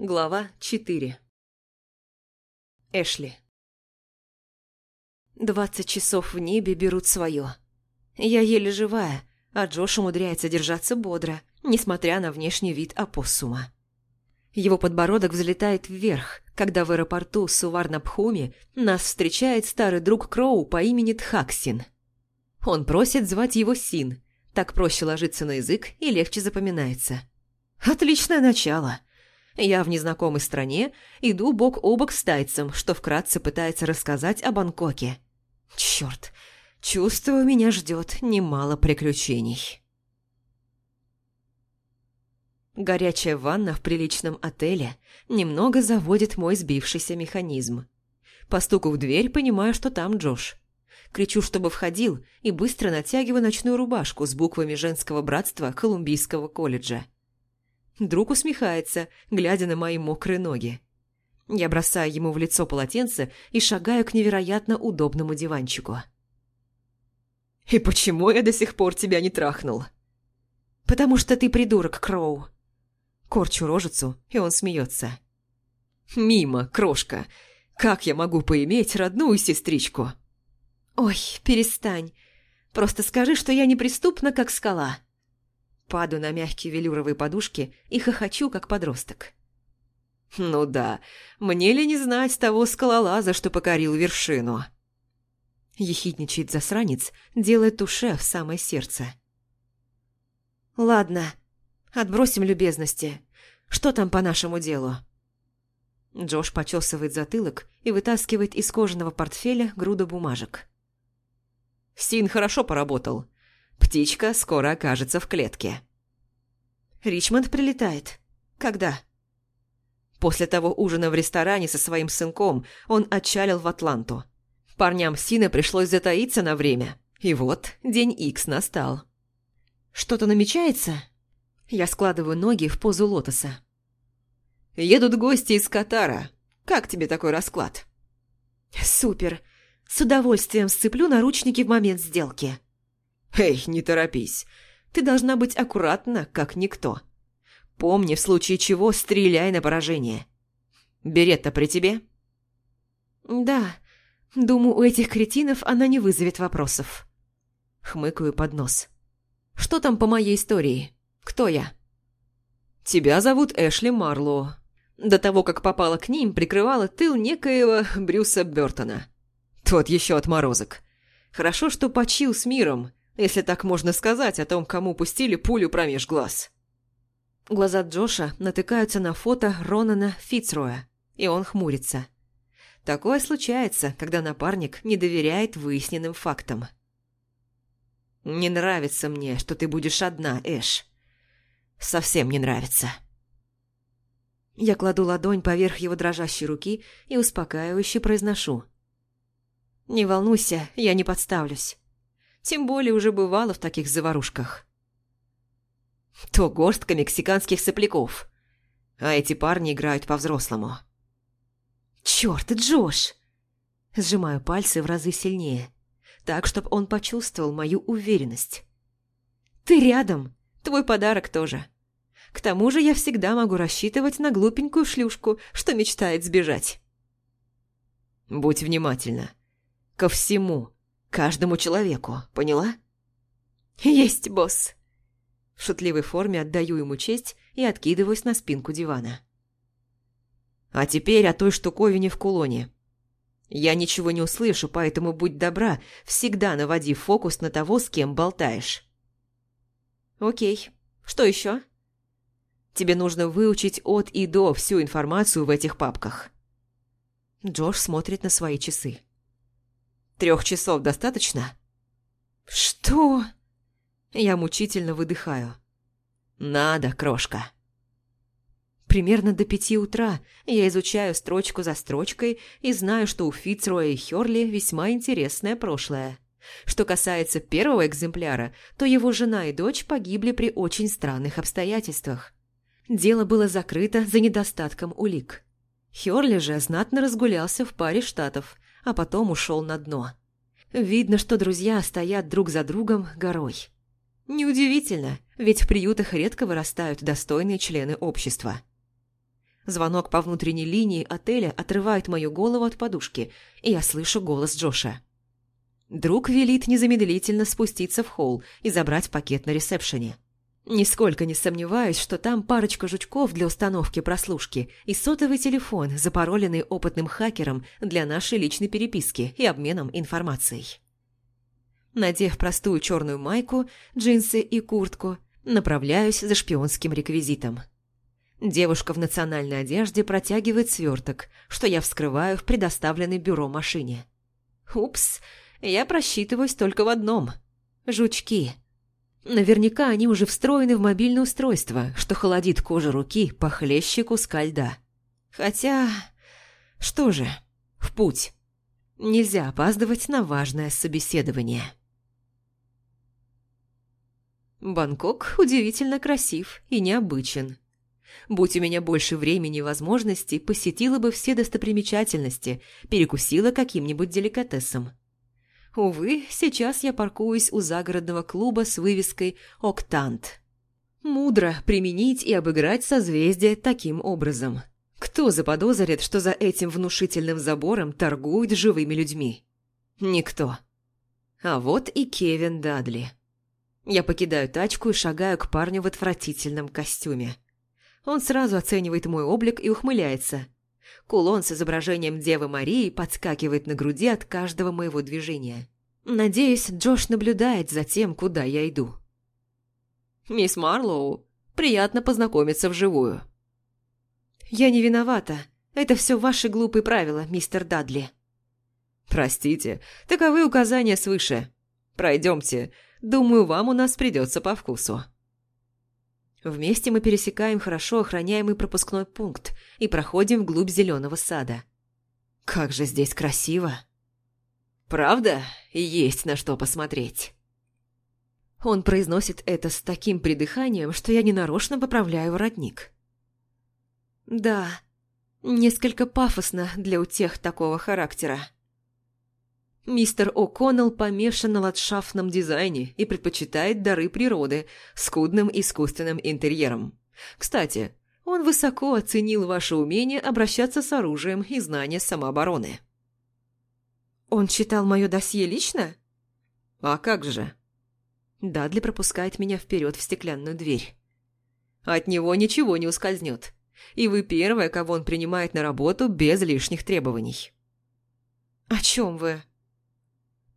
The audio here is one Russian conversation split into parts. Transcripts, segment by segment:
Глава 4 Эшли Двадцать часов в небе берут свое. Я еле живая, а Джош умудряется держаться бодро, несмотря на внешний вид опоссума. Его подбородок взлетает вверх, когда в аэропорту Суварнабхуми нас встречает старый друг Кроу по имени Тхаксин. Он просит звать его Син, так проще ложиться на язык и легче запоминается. Отличное начало. Я в незнакомой стране иду бок о бок с тайцем, что вкратце пытается рассказать о Бангкоке. Черт, чувствую, меня ждет немало приключений. Горячая ванна в приличном отеле немного заводит мой сбившийся механизм. По в дверь понимаю, что там Джош. Кричу, чтобы входил, и быстро натягиваю ночную рубашку с буквами женского братства Колумбийского колледжа. Друг усмехается, глядя на мои мокрые ноги. Я бросаю ему в лицо полотенце и шагаю к невероятно удобному диванчику. «И почему я до сих пор тебя не трахнул?» «Потому что ты придурок, Кроу». Корчу рожицу, и он смеется. «Мимо, крошка. Как я могу поиметь родную сестричку?» «Ой, перестань. Просто скажи, что я неприступна, как скала». Падаю на мягкие велюровые подушки и хохочу, как подросток. «Ну да, мне ли не знать того скалолаза, что покорил вершину?» Ехидничает засранец, делая туше в самое сердце. «Ладно, отбросим любезности. Что там по нашему делу?» Джош почесывает затылок и вытаскивает из кожаного портфеля груду бумажек. «Син хорошо поработал. Птичка скоро окажется в клетке. Ричмонд прилетает. Когда? После того ужина в ресторане со своим сынком он отчалил в Атланту. Парням Сина пришлось затаиться на время. И вот день Икс настал. Что-то намечается? Я складываю ноги в позу лотоса. Едут гости из Катара. Как тебе такой расклад? Супер. С удовольствием сцеплю наручники в момент сделки. «Эй, не торопись. Ты должна быть аккуратна, как никто. Помни, в случае чего стреляй на поражение. Беретта при тебе?» «Да. Думаю, у этих кретинов она не вызовет вопросов». Хмыкаю под нос. «Что там по моей истории? Кто я?» «Тебя зовут Эшли Марлоу. До того, как попала к ним, прикрывала тыл некоего Брюса Бёртона. Тот еще отморозок. Хорошо, что почил с миром, если так можно сказать о том, кому пустили пулю промеж глаз. Глаза Джоша натыкаются на фото Ронана Фицроя, и он хмурится. Такое случается, когда напарник не доверяет выясненным фактам. «Не нравится мне, что ты будешь одна, Эш. Совсем не нравится». Я кладу ладонь поверх его дрожащей руки и успокаивающе произношу. «Не волнуйся, я не подставлюсь. Тем более уже бывало в таких заварушках. То горстка мексиканских сопляков. А эти парни играют по-взрослому. «Чёрт, Джош!» Сжимаю пальцы в разы сильнее, так, чтобы он почувствовал мою уверенность. «Ты рядом, твой подарок тоже. К тому же я всегда могу рассчитывать на глупенькую шлюшку, что мечтает сбежать». «Будь внимательна. Ко всему, Каждому человеку, поняла? Есть, босс. В шутливой форме отдаю ему честь и откидываюсь на спинку дивана. А теперь о той штуковине в кулоне. Я ничего не услышу, поэтому будь добра, всегда наводи фокус на того, с кем болтаешь. Окей. Что еще? Тебе нужно выучить от и до всю информацию в этих папках. Джош смотрит на свои часы. Трех часов достаточно?» «Что?» Я мучительно выдыхаю. «Надо, крошка». Примерно до пяти утра я изучаю строчку за строчкой и знаю, что у Фицроя и Хёрли весьма интересное прошлое. Что касается первого экземпляра, то его жена и дочь погибли при очень странных обстоятельствах. Дело было закрыто за недостатком улик. Хёрли же знатно разгулялся в паре штатов, а потом ушел на дно. Видно, что друзья стоят друг за другом горой. Неудивительно, ведь в приютах редко вырастают достойные члены общества. Звонок по внутренней линии отеля отрывает мою голову от подушки, и я слышу голос Джоша. Друг велит незамедлительно спуститься в холл и забрать пакет на ресепшене. Нисколько не сомневаюсь, что там парочка жучков для установки прослушки и сотовый телефон, запароленный опытным хакером для нашей личной переписки и обменом информацией. Надев простую черную майку, джинсы и куртку, направляюсь за шпионским реквизитом. Девушка в национальной одежде протягивает сверток, что я вскрываю в предоставленной бюро машине. Упс, я просчитываюсь только в одном – жучки – Наверняка они уже встроены в мобильное устройство, что холодит кожу руки похлеще куска льда. Хотя... Что же, в путь. Нельзя опаздывать на важное собеседование. Бангкок удивительно красив и необычен. Будь у меня больше времени и возможностей, посетила бы все достопримечательности, перекусила каким-нибудь деликатесом. Увы, сейчас я паркуюсь у загородного клуба с вывеской «Октант». Мудро применить и обыграть созвездие таким образом. Кто заподозрит, что за этим внушительным забором торгуют живыми людьми? Никто. А вот и Кевин Дадли. Я покидаю тачку и шагаю к парню в отвратительном костюме. Он сразу оценивает мой облик и ухмыляется. Кулон с изображением Девы Марии подскакивает на груди от каждого моего движения. Надеюсь, Джош наблюдает за тем, куда я иду. «Мисс Марлоу, приятно познакомиться вживую». «Я не виновата. Это все ваши глупые правила, мистер Дадли». «Простите, таковы указания свыше. Пройдемте. Думаю, вам у нас придется по вкусу». Вместе мы пересекаем хорошо охраняемый пропускной пункт и проходим вглубь зеленого сада. Как же здесь красиво! Правда? Есть на что посмотреть. Он произносит это с таким придыханием, что я ненарочно поправляю воротник. Да, несколько пафосно для утех такого характера. Мистер О'Коннелл помешан на ландшафтном дизайне и предпочитает дары природы скудным искусственным интерьером. Кстати, он высоко оценил ваше умение обращаться с оружием и знания самообороны. Он читал мое досье лично? А как же? Дадли пропускает меня вперед в стеклянную дверь. От него ничего не ускользнет. И вы первая, кого он принимает на работу без лишних требований. О чем вы?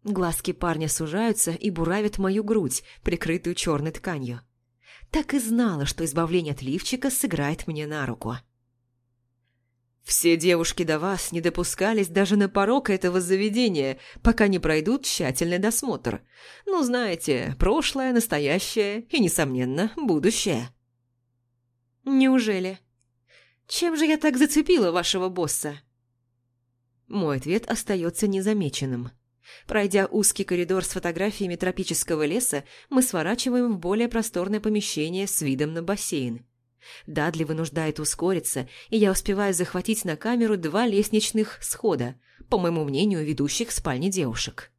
Глазки парня сужаются и буравят мою грудь, прикрытую черной тканью. Так и знала, что избавление от лифчика сыграет мне на руку. Все девушки до вас не допускались даже на порог этого заведения, пока не пройдут тщательный досмотр. Ну, знаете, прошлое, настоящее и, несомненно, будущее. Неужели? Чем же я так зацепила вашего босса? Мой ответ остается незамеченным. Пройдя узкий коридор с фотографиями тропического леса, мы сворачиваем в более просторное помещение с видом на бассейн. Дадли вынуждает ускориться, и я успеваю захватить на камеру два лестничных схода, по моему мнению, ведущих к спальне девушек.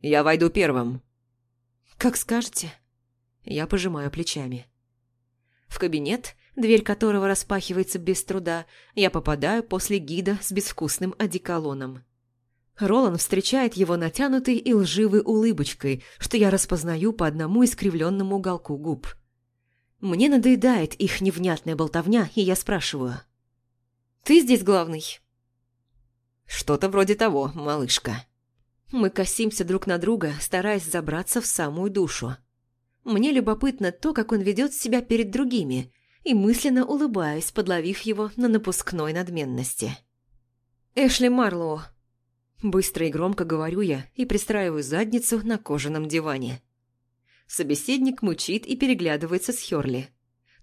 «Я войду первым». «Как скажете». Я пожимаю плечами. В кабинет, дверь которого распахивается без труда, я попадаю после гида с безвкусным одеколоном. Ролан встречает его натянутой и лживой улыбочкой, что я распознаю по одному искривленному уголку губ. Мне надоедает их невнятная болтовня, и я спрашиваю. «Ты здесь главный?» «Что-то вроде того, малышка». Мы косимся друг на друга, стараясь забраться в самую душу. Мне любопытно то, как он ведет себя перед другими, и мысленно улыбаюсь, подловив его на напускной надменности. «Эшли Марлоу, Быстро и громко говорю я и пристраиваю задницу на кожаном диване. Собеседник мучит и переглядывается с Хёрли.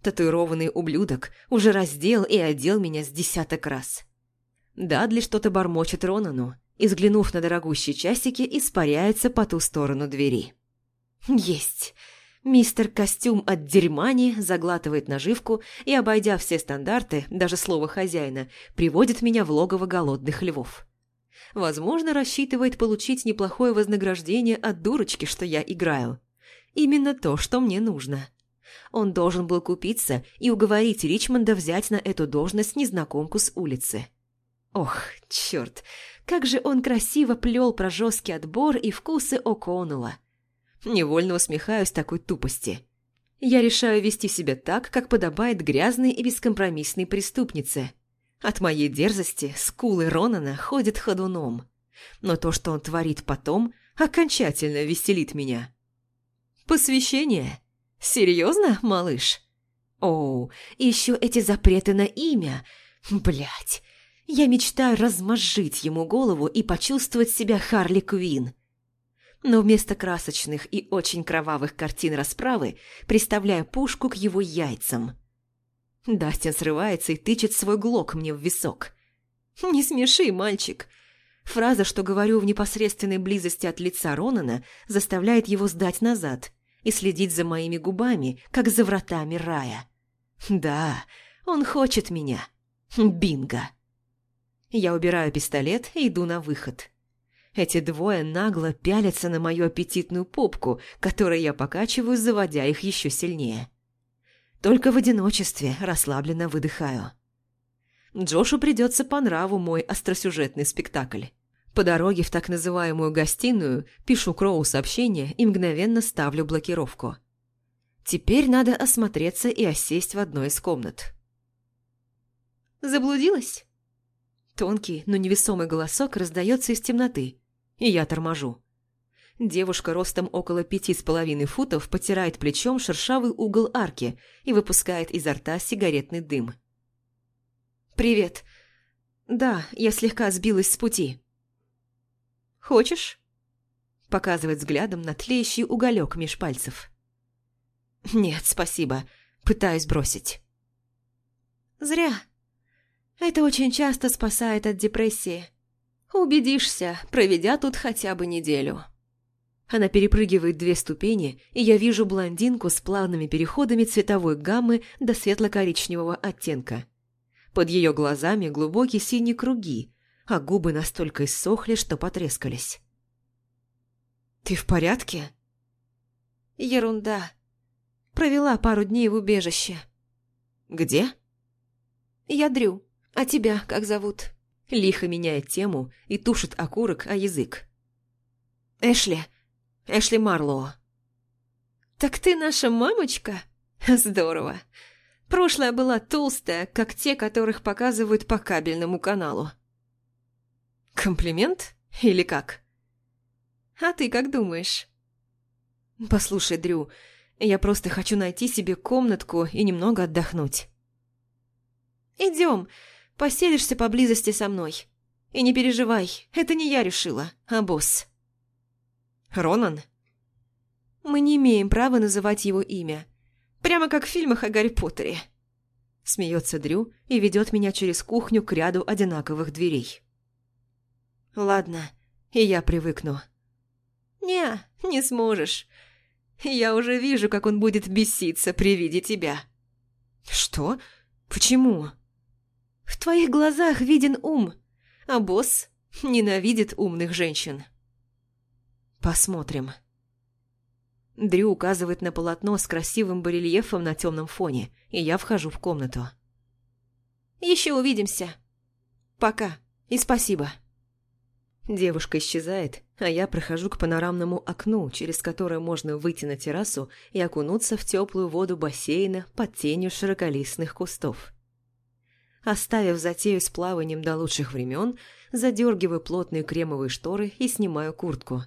Татуированный ублюдок уже раздел и одел меня с десяток раз. Дадли что-то бормочет Ронану и, взглянув на дорогущие часики, испаряется по ту сторону двери. «Есть!» Мистер Костюм от дерьмани заглатывает наживку и, обойдя все стандарты, даже слово хозяина, приводит меня в логово голодных львов. Возможно, рассчитывает получить неплохое вознаграждение от дурочки, что я играю. Именно то, что мне нужно. Он должен был купиться и уговорить Ричмонда взять на эту должность незнакомку с улицы. Ох, черт, как же он красиво плел про жесткий отбор и вкусы О'Коннелла. Невольно усмехаюсь такой тупости. Я решаю вести себя так, как подобает грязной и бескомпромиссной преступнице. От моей дерзости скулы Ронана ходят ходуном. Но то, что он творит потом, окончательно веселит меня. Посвящение? Серьезно, малыш? Оу, еще эти запреты на имя. Блять, я мечтаю размозжить ему голову и почувствовать себя Харли Квин. Но вместо красочных и очень кровавых картин расправы представляю пушку к его яйцам. Дастин срывается и тычет свой глок мне в висок. «Не смеши, мальчик!» Фраза, что говорю в непосредственной близости от лица Ронана, заставляет его сдать назад и следить за моими губами, как за вратами рая. Да, он хочет меня. Бинго. Я убираю пистолет и иду на выход. Эти двое нагло пялятся на мою аппетитную попку, которой я покачиваю, заводя их еще сильнее. Только в одиночестве расслабленно выдыхаю. Джошу придется по нраву мой остросюжетный спектакль. По дороге в так называемую гостиную пишу Кроу сообщение и мгновенно ставлю блокировку. Теперь надо осмотреться и осесть в одной из комнат. «Заблудилась?» Тонкий, но невесомый голосок раздается из темноты, и я торможу. Девушка ростом около пяти с половиной футов потирает плечом шершавый угол арки и выпускает изо рта сигаретный дым. «Привет. Да, я слегка сбилась с пути». «Хочешь?» Показывает взглядом на тлеющий уголек меж пальцев. «Нет, спасибо. Пытаюсь бросить». «Зря. Это очень часто спасает от депрессии. Убедишься, проведя тут хотя бы неделю». Она перепрыгивает две ступени, и я вижу блондинку с плавными переходами цветовой гаммы до светло-коричневого оттенка. Под ее глазами глубокие синие круги, а губы настолько иссохли, что потрескались. «Ты в порядке?» «Ерунда. Провела пару дней в убежище». «Где?» «Я Дрю. А тебя как зовут?» Лихо меняет тему и тушит окурок о язык. «Эшли. Эшли Марлоу». «Так ты наша мамочка? Здорово. Прошлая была толстая, как те, которых показывают по кабельному каналу». «Комплимент? Или как?» «А ты как думаешь?» «Послушай, Дрю, я просто хочу найти себе комнатку и немного отдохнуть». «Идем, поселишься поблизости со мной. И не переживай, это не я решила, а босс». «Ронан?» «Мы не имеем права называть его имя. Прямо как в фильмах о Гарри Поттере». Смеется Дрю и ведет меня через кухню к ряду одинаковых дверей. «Ладно, и я привыкну». «Не, не сможешь. Я уже вижу, как он будет беситься при виде тебя». «Что? Почему?» «В твоих глазах виден ум, а босс ненавидит умных женщин». «Посмотрим». Дрю указывает на полотно с красивым барельефом на темном фоне, и я вхожу в комнату. «Еще увидимся. Пока и спасибо». Девушка исчезает, а я прохожу к панорамному окну, через которое можно выйти на террасу и окунуться в теплую воду бассейна под тенью широколистных кустов. Оставив затею с плаванием до лучших времен, задергиваю плотные кремовые шторы и снимаю куртку.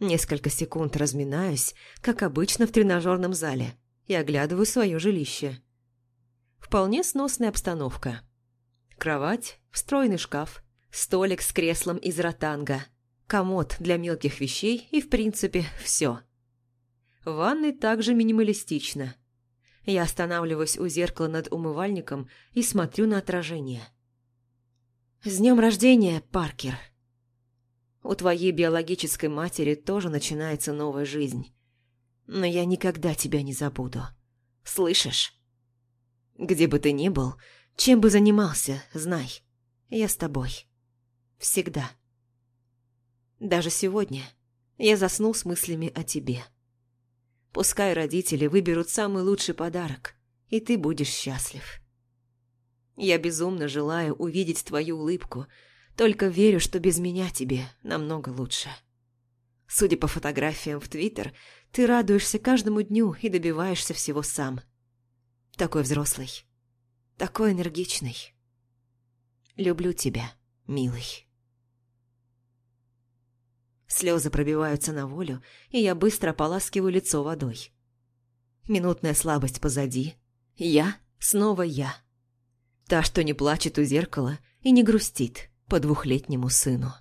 Несколько секунд разминаюсь, как обычно в тренажерном зале, и оглядываю свое жилище. Вполне сносная обстановка. Кровать, встроенный шкаф, столик с креслом из ротанга, комод для мелких вещей и, в принципе, все. В ванной также минималистично. Я останавливаюсь у зеркала над умывальником и смотрю на отражение. «С днем рождения, Паркер!» У твоей биологической матери тоже начинается новая жизнь. Но я никогда тебя не забуду. Слышишь? Где бы ты ни был, чем бы занимался, знай, я с тобой. Всегда. Даже сегодня я заснул с мыслями о тебе. Пускай родители выберут самый лучший подарок, и ты будешь счастлив. Я безумно желаю увидеть твою улыбку, только верю, что без меня тебе намного лучше. Судя по фотографиям в Твиттер, ты радуешься каждому дню и добиваешься всего сам. Такой взрослый, такой энергичный. Люблю тебя, милый. Слезы пробиваются на волю, и я быстро ополаскиваю лицо водой. Минутная слабость позади. Я снова я. Та, что не плачет у зеркала и не грустит по двухлетнему сыну.